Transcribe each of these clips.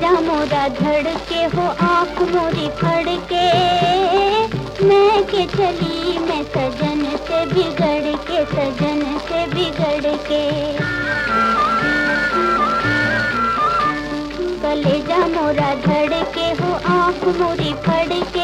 जा मोरा धड़के हो, आँख मोरी फड़के। मैं के चली, मैं सजन से बिगड़ के सजन से बिगड़ के कलेजा मोरा धड़के हो, आँख मोरी फड़के।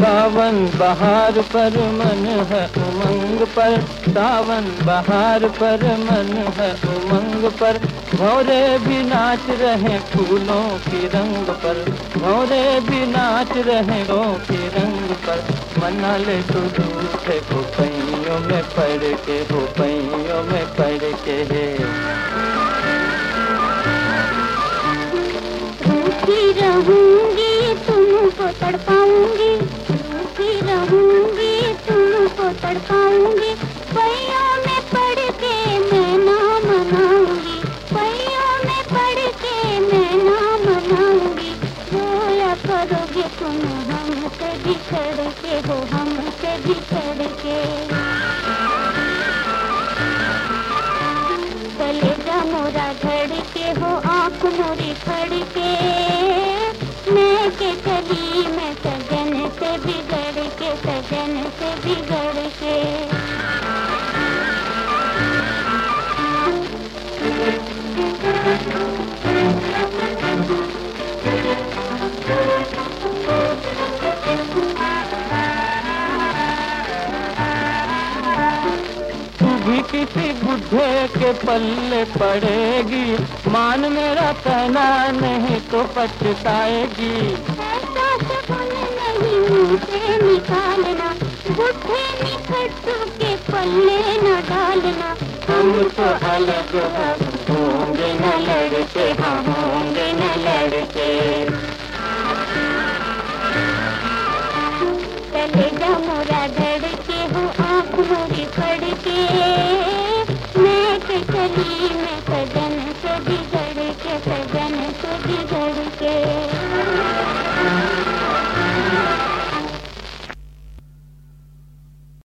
सावन बहार पर मन है उमंग पर। सावन बहार पर मन है उमंग पर। भौरे भी नाच रहे फूलों के रंग पर। भौरे भी नाच रहे के रंग पर। मना ले तो दूठे हो पैयों में पड़ के हो पैयों में पड़ के है। रूठी रहूँगी, तुमको तड़पाऊँगी। रूठी रहूँगी, तुमको तड़पाऊँगी। पैयों में पड़ के मैं ना मनाऊँगी। पैयों में पड़ के मैं ना मनाऊँगी। रोया करोगे तुम बिछड़ के हो हमसे बिछड़ के किसी बुढ़े के पल्ले पड़ेगी। मान मेरा पहना नहीं तो पछताएगी। तो निकालना। बुद्धे के पल्ले न हम तो अलग होंगे न लड़के, हम होंगे न लड़के। चले जा मोरा धड़के हो आँख मोरी पड़ के। में